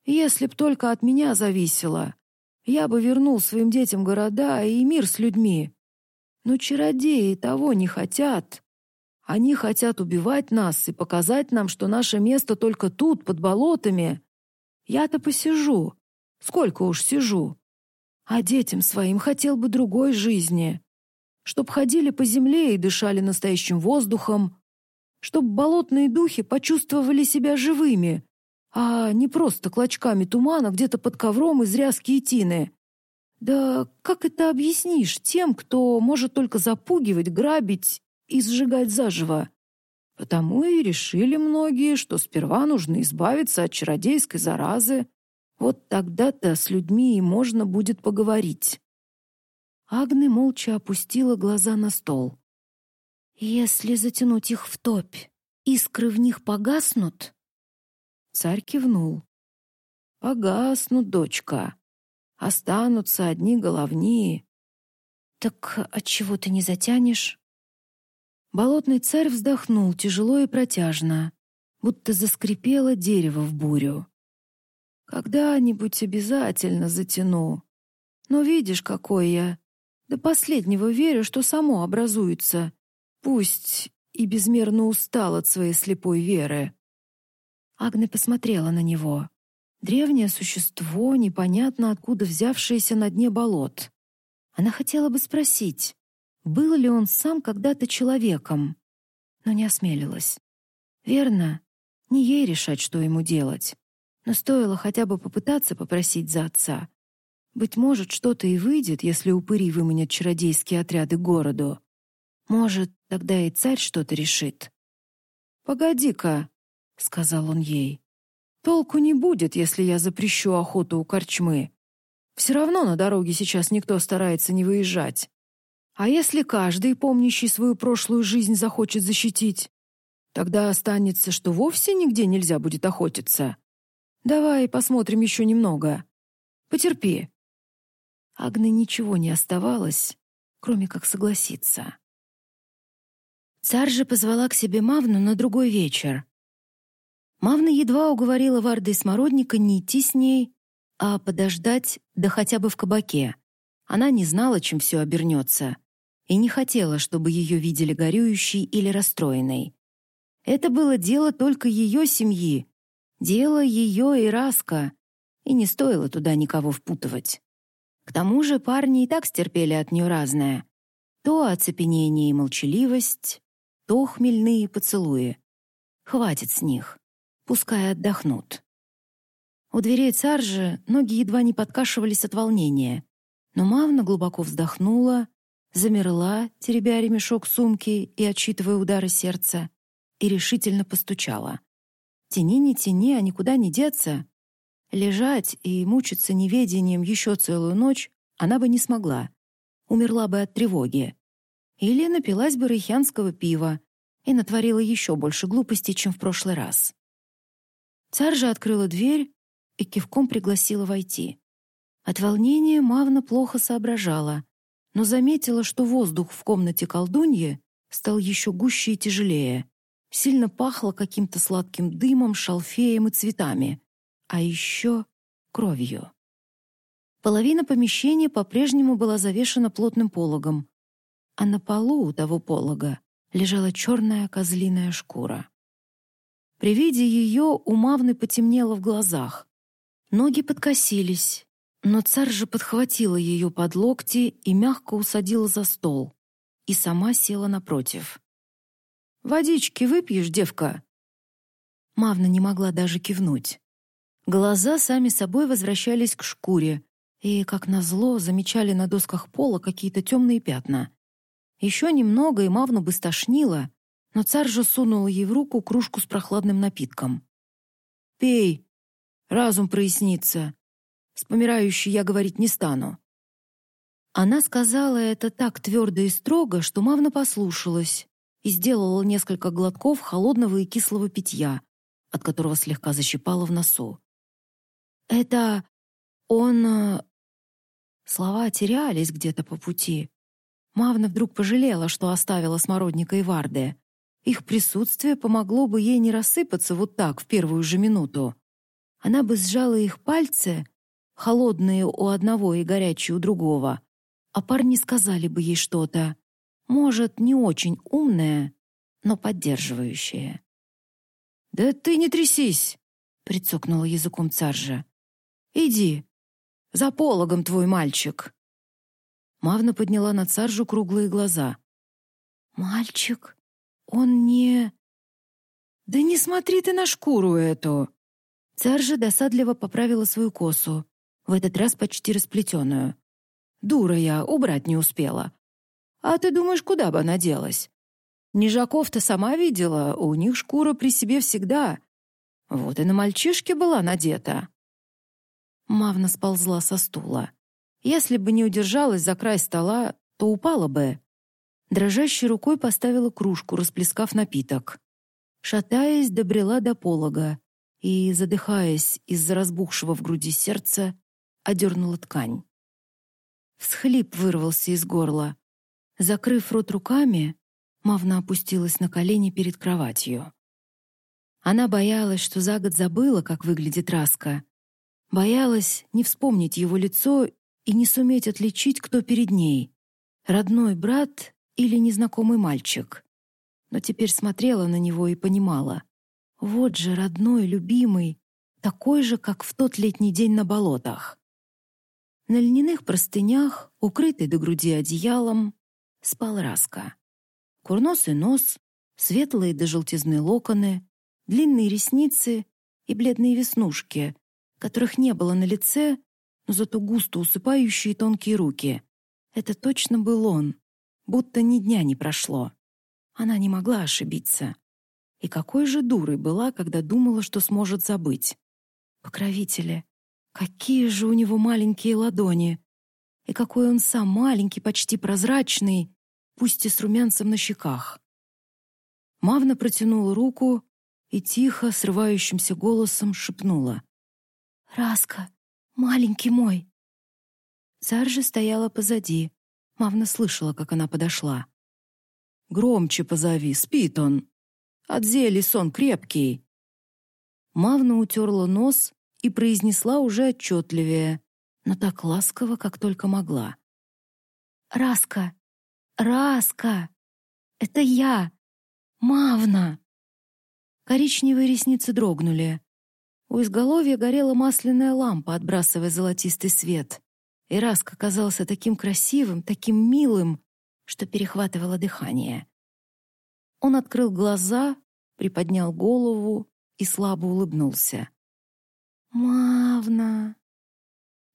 Speaker 2: Если б только от меня зависело, я бы вернул своим детям города и мир с людьми. Но чародеи того не хотят. Они хотят убивать нас и показать нам, что наше место только тут, под болотами. Я-то посижу, Сколько уж сижу. А детям своим хотел бы другой жизни. Чтоб ходили по земле и дышали настоящим воздухом. Чтоб болотные духи почувствовали себя живыми, а не просто клочками тумана где-то под ковром из ряски и тины. Да как это объяснишь тем, кто может только запугивать, грабить и сжигать заживо? Потому и решили многие, что сперва нужно избавиться от чародейской заразы, вот тогда-то с людьми и можно будет поговорить. Агне молча опустила глаза на стол. «Если затянуть их в топь, искры в них погаснут?» Царь кивнул. «Погаснут, дочка. Останутся одни головни». «Так отчего ты не затянешь?» Болотный царь вздохнул тяжело и протяжно, будто заскрипело дерево в бурю. Когда-нибудь обязательно затяну. Но видишь, какой я. До последнего верю, что само образуется. Пусть и безмерно устал от своей слепой веры. Агне посмотрела на него. Древнее существо, непонятно откуда взявшееся на дне болот. Она хотела бы спросить,
Speaker 1: был ли он сам когда-то человеком, но не осмелилась. Верно, не ей решать, что ему делать, но стоило хотя бы попытаться попросить за отца. Быть может, что-то и выйдет, если упыри выманят чародейские отряды городу. Может, тогда и царь что-то решит. «Погоди-ка», — сказал он ей, — «толку не будет, если я запрещу охоту у корчмы. Все равно на дороге сейчас никто старается не выезжать. А если каждый, помнящий свою прошлую жизнь, захочет защитить, тогда останется, что вовсе нигде нельзя будет охотиться. Давай посмотрим еще немного. Потерпи. Агне ничего не оставалось, кроме как согласиться. Царь же позвала к себе Мавну на другой вечер. Мавна едва уговорила Варда и Смородника не идти с ней, а подождать, да хотя бы в кабаке. Она не знала, чем все обернется и не хотела, чтобы ее видели горюющей или расстроенной. Это было дело только ее семьи, дело ее и Раска, и не стоило туда никого впутывать. К тому же парни и так стерпели от нее разное. То оцепенение и молчаливость, то хмельные поцелуи. Хватит с них, пускай отдохнут. У дверей царь же ноги едва не подкашивались от волнения, но Мавна глубоко вздохнула, замерла, теребя ремешок сумки и отсчитывая удары сердца, и решительно постучала. Тяни не тяни, а никуда не деться. Лежать и мучиться неведением еще целую ночь она бы не смогла. Умерла бы от тревоги. Или напилась бы рейхянского пива и натворила еще больше глупостей, чем в прошлый раз. Царь же открыла дверь и кивком пригласила войти. От волнения Мавна плохо соображала, но заметила, что воздух в комнате колдуньи стал еще гуще и тяжелее. Сильно пахло каким-то сладким дымом, шалфеем и цветами, а еще кровью. Половина помещения по-прежнему была завешена плотным пологом, а на полу у того полога лежала черная козлиная шкура. При виде ее у Мавны потемнело в глазах. Ноги подкосились, но царь же подхватила ее под локти и мягко усадила за стол, и сама села напротив. «Водички выпьешь, девка?» Мавна не могла даже кивнуть. Глаза сами собой возвращались к шкуре, и, как назло, замечали на досках пола какие-то темные пятна. Еще немного, и Мавну бы стошнило, но царь же сунул ей в руку кружку с прохладным напитком. «Пей, разум прояснится», с помирающей я говорить не стану». Она сказала это так твердо и строго, что Мавна послушалась и сделала несколько глотков холодного и кислого питья, от которого слегка защипала в носу. «Это он...» э, Слова терялись где-то по пути. Мавна вдруг пожалела, что оставила смородника и Варде. Их присутствие помогло бы ей не рассыпаться вот так в первую же минуту. Она бы сжала их пальцы холодные у одного и горячие у другого, а парни сказали бы ей что-то, может, не очень умное, но поддерживающее. «Да ты не трясись!» — прицокнула языком царжа. «Иди, за пологом твой мальчик!» Мавна подняла на царжу круглые глаза. «Мальчик? Он не...» «Да не смотри ты на шкуру эту!» Царжа досадливо поправила свою косу в этот раз почти расплетенную. Дура я, убрать не успела. А ты думаешь, куда бы она делась? Нижаков-то сама видела, у них шкура при себе всегда. Вот и на мальчишке была надета. Мавна сползла со стула. Если бы не удержалась за край стола, то упала бы. Дрожащей рукой поставила кружку, расплескав напиток. Шатаясь, добрела до полога и, задыхаясь из-за разбухшего в груди сердца, одернула ткань. Всхлип вырвался из горла. Закрыв рот руками, Мавна опустилась на колени перед кроватью. Она боялась, что за год забыла, как выглядит Раска. Боялась не вспомнить его лицо и не суметь отличить, кто перед ней — родной брат или незнакомый мальчик. Но теперь смотрела на него и понимала. Вот же родной, любимый, такой же, как в тот летний день на болотах. На льняных простынях, укрытый до груди одеялом, спал Раска. Курносый нос, светлые до желтизны локоны, длинные ресницы и бледные веснушки, которых не было на лице, но зато густо усыпающие тонкие руки. Это точно был он, будто ни дня не прошло. Она не могла ошибиться. И какой же дурой была, когда думала, что сможет забыть. Покровители, какие же у него маленькие ладони! И какой он сам маленький, почти прозрачный, пусть и с румянцем на щеках. Мавна протянула руку и тихо, срывающимся голосом шепнула. «Раска, маленький мой!» Царь же стояла позади. Мавна слышала, как она подошла. «Громче позови, спит он. От зелий сон крепкий». Мавна утерла нос и произнесла уже отчетливее, но так ласково, как только могла. «Раска! Раска! Это я! Мавна!» Коричневые ресницы дрогнули. У изголовья горела масляная лампа, отбрасывая золотистый свет. И Раска казался таким красивым, таким милым, что перехватывало дыхание. Он открыл глаза, приподнял голову и слабо улыбнулся. «Мавна!»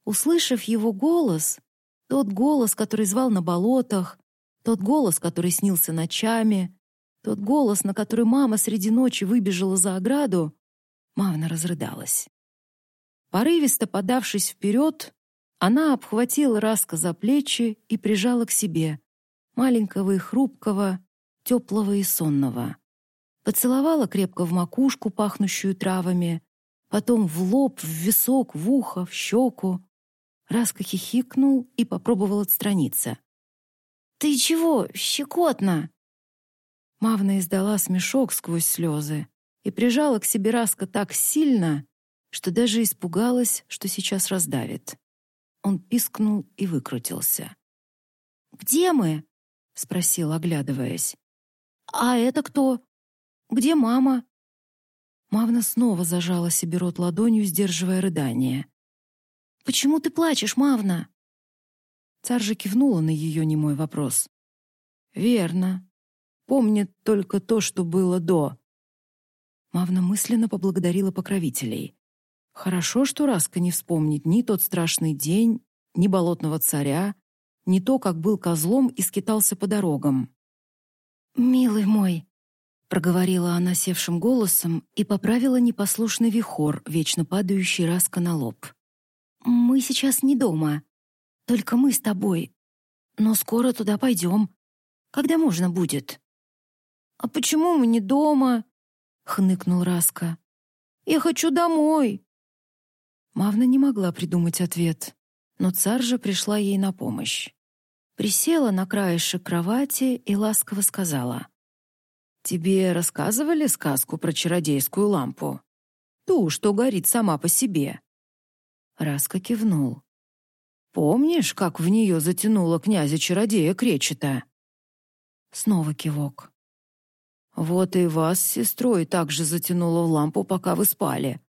Speaker 1: Услышав его голос, тот голос, который звал на болотах, тот голос, который снился ночами, тот голос, на который мама среди ночи выбежала за ограду, Мавна разрыдалась. Порывисто подавшись вперед, она обхватила Раска за плечи и прижала к себе, маленького и хрупкого, теплого и сонного. Поцеловала крепко в макушку, пахнущую травами, потом в лоб, в висок, в ухо, в щеку. Раска хихикнул и попробовал отстраниться. «Ты чего? Щекотно!» Мавна издала смешок сквозь слезы и прижала к себе Раска так сильно, что даже испугалась, что сейчас раздавит. Он пискнул и выкрутился. «Где мы?» — спросил, оглядываясь. «А это кто? Где мама?» Мавна снова зажала себе рот ладонью, сдерживая рыдание. «Почему ты плачешь, Мавна?» Царь же кивнула на ее немой вопрос. «Верно. Помнит только то, что было до». Мавна мысленно поблагодарила покровителей. Хорошо, что Раска не вспомнит ни тот страшный день, ни болотного царя, ни то, как был козлом и скитался по дорогам. «Милый мой», — проговорила она севшим голосом и поправила непослушный вихор, вечно падающий Раска на лоб. Мы сейчас не дома. Только мы с тобой. Но скоро туда пойдем. Когда можно будет?» «А почему мы не дома?» — хныкнул Раска. «Я хочу домой!» Мавна не могла придумать ответ, но царь же пришла ей на помощь. Присела на краешек кровати и ласково сказала. «Тебе рассказывали сказку про чародейскую лампу? Ту, что горит сама по себе?» Раска кивнул. «Помнишь, как в нее затянуло князя-чародея Кречета?» Снова кивок. «Вот и вас с сестрой также затянуло в лампу, пока вы спали.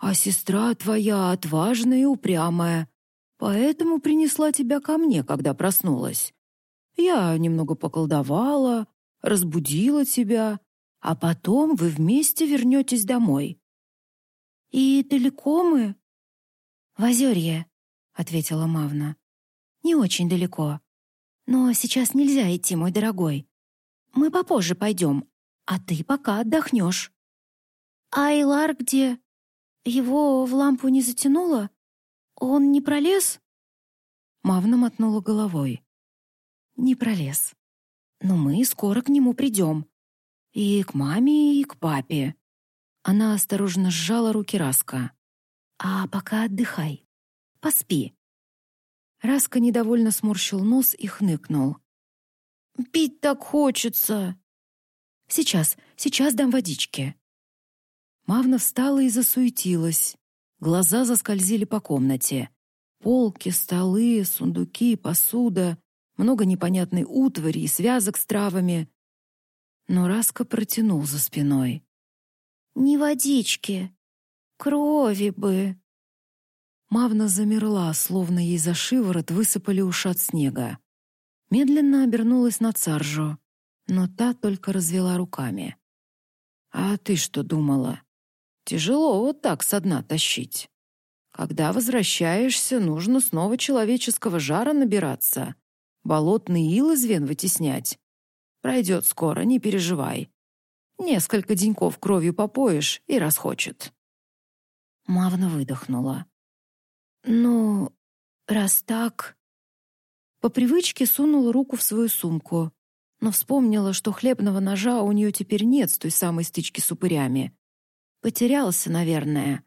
Speaker 1: А сестра твоя отважная и упрямая, поэтому принесла тебя ко мне, когда проснулась. Я немного поколдовала, разбудила тебя, а потом вы вместе вернетесь домой». «И далеко мы?» «В Озерье», — ответила Мавна. «Не очень далеко. Но сейчас нельзя идти, мой дорогой. Мы попозже пойдем, а ты пока отдохнешь». «А Илар где? Его в лампу не затянуло? Он не пролез?» Мавна мотнула головой. «Не пролез. Но мы скоро к нему придем. И к маме, и к папе». Она осторожно сжала руки Раска. А пока отдыхай. Поспи». Раска недовольно сморщил нос и хныкнул. «Пить так хочется!» «Сейчас, сейчас дам водички». Мавна встала и засуетилась. Глаза заскользили по комнате. Полки, столы, сундуки, посуда, много непонятной утвари и связок с травами. Но Раска протянул за спиной. «Не водички, Крови бы!» Мавна замерла, словно ей за шиворот высыпали ушат снега.
Speaker 2: Медленно обернулась на Царжу, но та только развела руками. «А ты что думала? Тяжело вот так со дна тащить. Когда возвращаешься, нужно снова человеческого жара набираться, болотный ил из вен вытеснять. Пройдет скоро, не переживай. Несколько деньков кровью попоишь и расхочет». Мавна выдохнула. «Ну, раз так...» По привычке сунула руку в свою сумку, но вспомнила, что хлебного ножа у нее теперь нет с той самой стычки с упырями. Потерялся, наверное.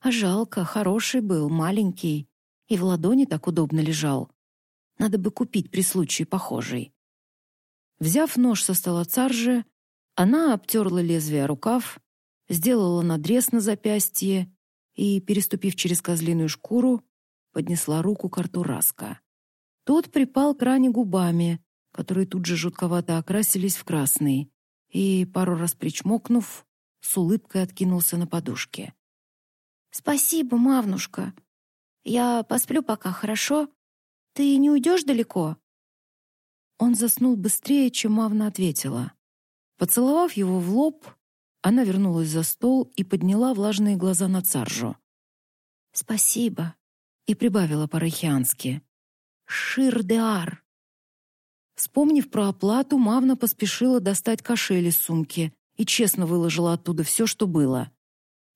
Speaker 2: А жалко, хороший был, маленький, и в ладони так удобно лежал. Надо бы купить при случае похожий. Взяв нож со стола царжи, она обтерла лезвие рукав, сделала надрез на запястье и, переступив через козлиную шкуру, поднесла руку к рту Раска. Тот припал к ране губами, которые тут же жутковато окрасились в красный, и, пару раз причмокнув, с улыбкой откинулся на подушке. «Спасибо, Мавнушка. Я посплю пока, хорошо? Ты не уйдешь далеко?» Он заснул быстрее, чем Мавна ответила. Поцеловав его в лоб, она вернулась за стол и подняла влажные глаза на царжу. «Спасибо», — и прибавила по-рахиански. «Шир-де-ар». Вспомнив про оплату, Мавна поспешила достать кошель из сумки и честно выложила оттуда все, что было.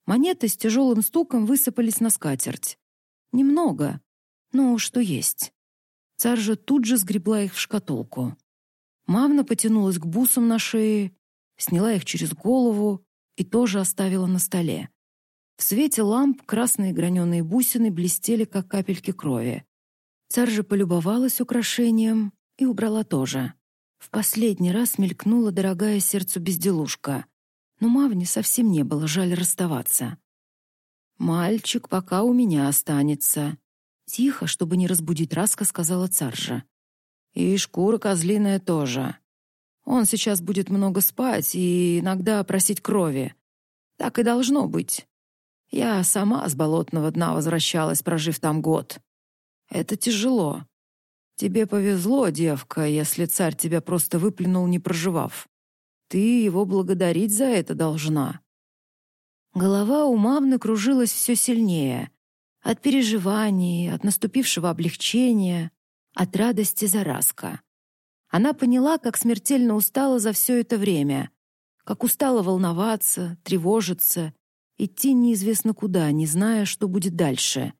Speaker 2: Монеты с тяжелым стуком высыпались на скатерть. Немного, но что есть. Царь же тут же сгребла их в шкатулку. Мавна потянулась к бусам на шее, сняла их через голову и тоже оставила на столе. В свете ламп красные граненые бусины блестели, как капельки крови. Царь же полюбовалась украшением и убрала тоже. В последний раз мелькнула дорогая сердцу безделушка, но Мавне совсем не было жаль расставаться. «Мальчик пока у меня останется», — тихо, чтобы не разбудить Раска, сказала царжа. «И шкура козлиная тоже. Он сейчас будет много спать и иногда просить крови. Так и должно быть. Я сама с болотного дна возвращалась, прожив там год. Это тяжело. Тебе повезло, девка, если царь тебя просто выплюнул, не проживав. Ты его благодарить за это должна». Голова у Мавны кружилась все сильнее. От переживаний, от наступившего облегчения, от радости за Раска. Она поняла, как смертельно устала за все это время, как устала волноваться, тревожиться, идти неизвестно куда, не зная, что будет дальше.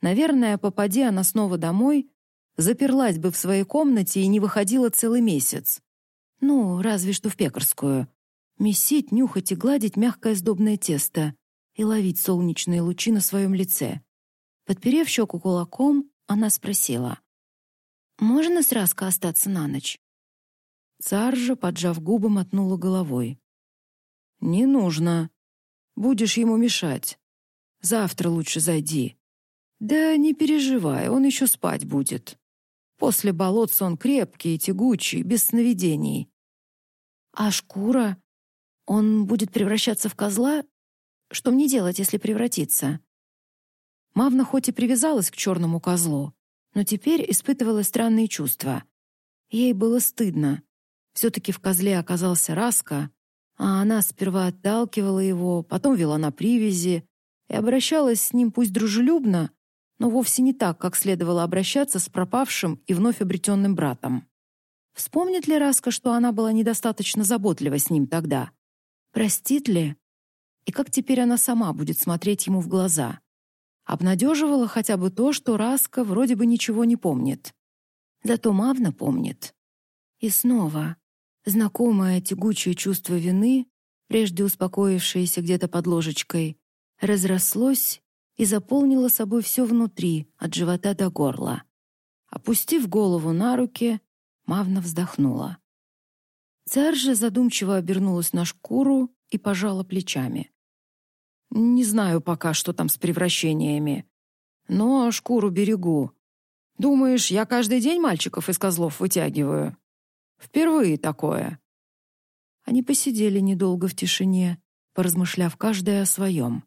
Speaker 2: Наверное, попади она снова домой, заперлась бы в своей комнате и не выходила целый месяц. Ну, разве что в пекарскую. Месить, нюхать и гладить мягкое сдобное тесто и ловить солнечные лучи на своем лице. Подперев щеку кулаком, она спросила. «Можно с Раска остаться на ночь?» Царжа, поджав губы, мотнула головой. «Не нужно. Будешь ему мешать. Завтра лучше зайди. Да не переживай, он еще спать будет. После болот сон крепкий, тягучий, без сновидений. А шкура? Он будет превращаться в козла? Что мне делать, если превратиться? Мавна хоть и привязалась к черному козлу, но теперь испытывала странные чувства. Ей было стыдно. Все-таки в козле оказался Раска, а она сперва отталкивала его, потом вела на привязи и обращалась с ним пусть дружелюбно, но вовсе не так, как следовало обращаться с пропавшим и вновь обретенным братом. Вспомнит ли Раска, что она была недостаточно заботлива с ним тогда? Простит ли? И как теперь она сама будет смотреть ему в глаза? Обнадеживала хотя бы то, что Раска вроде бы ничего не помнит. Зато Мавна помнит. И снова знакомое тягучее чувство вины, прежде успокоившееся где-то под ложечкой, разрослось и заполнила собой все внутри, от живота до горла. Опустив голову на руки, Мавна вздохнула. Царь же задумчиво обернулась на шкуру и пожала плечами. «Не знаю пока, что там с превращениями, но шкуру берегу. Думаешь, я каждый день мальчиков из козлов вытягиваю? Впервые такое». Они посидели недолго в тишине, поразмышляв каждая о своем.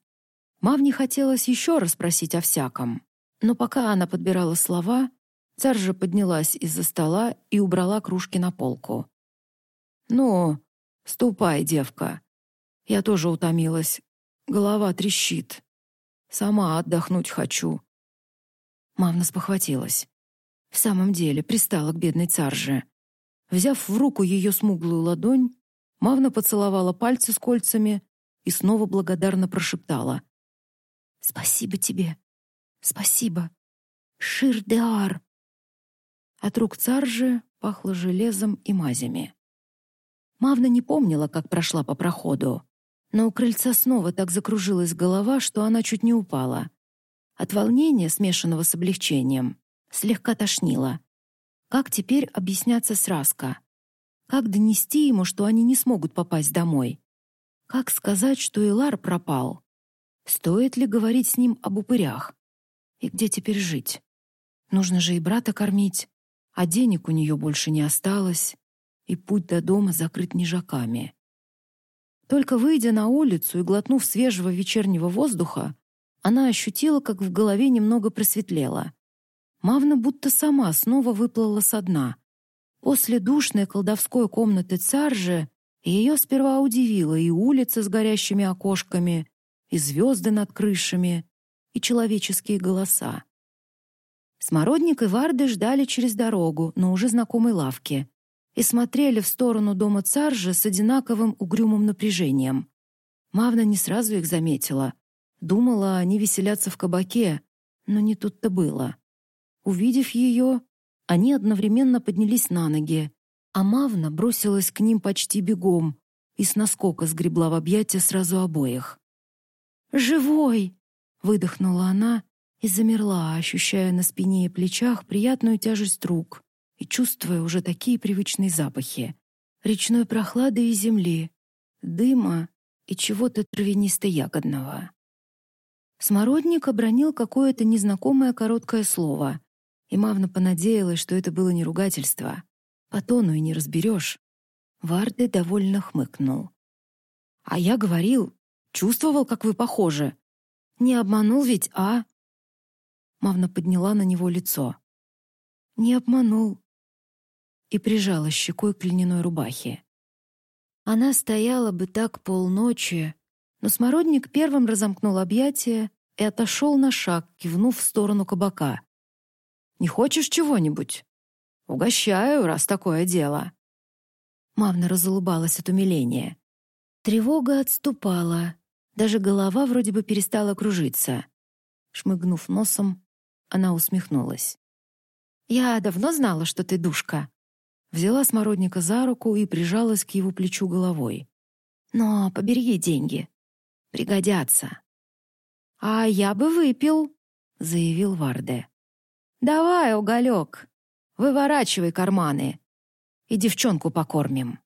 Speaker 2: Мавне хотелось еще раз спросить о всяком, но пока она подбирала слова, Царжа поднялась из-за стола и убрала кружки на полку. «Ну, ступай, девка. Я тоже утомилась. Голова трещит. Сама отдохнуть хочу». Мавна спохватилась. В самом деле пристала к бедной царже. Взяв в руку ее смуглую ладонь, Мавна поцеловала пальцы с кольцами и снова благодарно прошептала. «Спасибо тебе. Спасибо. Шир-де-ар». От рук царжи пахло железом и мазями. Мавна не помнила, как прошла по проходу, но у крыльца снова так закружилась голова, что она чуть не упала. От волнения, смешанного с облегчением, слегка тошнило. Как теперь объясняться с Раско? Как донести ему, что они не смогут попасть домой? Как сказать, что Илар пропал? Стоит ли говорить с ним об упырях? И где теперь жить? Нужно же и брата кормить, а денег у нее больше не осталось, и путь до дома закрыт нежаками. Только выйдя на улицу и глотнув свежего вечернего воздуха, она ощутила, как в голове немного просветлело. Мавна будто сама снова выплыла со дна. После душной колдовской комнаты царжи ее сперва удивила и улица с горящими окошками, и звезды над крышами, и человеческие голоса. Смородник и Варды ждали через дорогу, на уже знакомой лавке, и смотрели в сторону дома царжи с одинаковым угрюмым напряжением. Мавна не сразу их заметила. Думала, они веселятся в кабаке, но не тут-то было. Увидев ее, они одновременно поднялись на ноги, а Мавна бросилась к ним почти бегом и с наскока сгребла в объятия сразу обоих. «Живой!» — выдохнула она и замерла, ощущая на спине и плечах приятную тяжесть рук и чувствуя уже такие привычные запахи речной прохлады и земли, дыма и чего-то травянисто-ягодного. Смородник обронил какое-то незнакомое короткое слово, и Мавна понадеялась, что это было не ругательство. По тону и не разберешь. Варде довольно хмыкнул. «А я говорил, чувствовал, как вы похожи. Не обманул ведь, а?» Мавна подняла на него лицо. «Не обманул». И прижала щекой к льняной рубахе. Она стояла бы так полночи, но смородник первым разомкнул объятия и отошел на шаг, кивнув в сторону кабака. Не хочешь чего-нибудь? Угощаю, раз такое дело». Мавна разулыбалась от умиления. Тревога отступала. Даже голова вроде бы перестала кружиться. Шмыгнув носом, она усмехнулась. «Я давно знала, что ты душка». Взяла смородника за руку и прижалась к его плечу головой. «Но побереги деньги. Пригодятся». «А я бы выпил», — заявил Варде. «Давай, уголек, выворачивай карманы, и девчонку покормим».